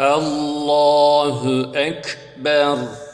الله أكبر.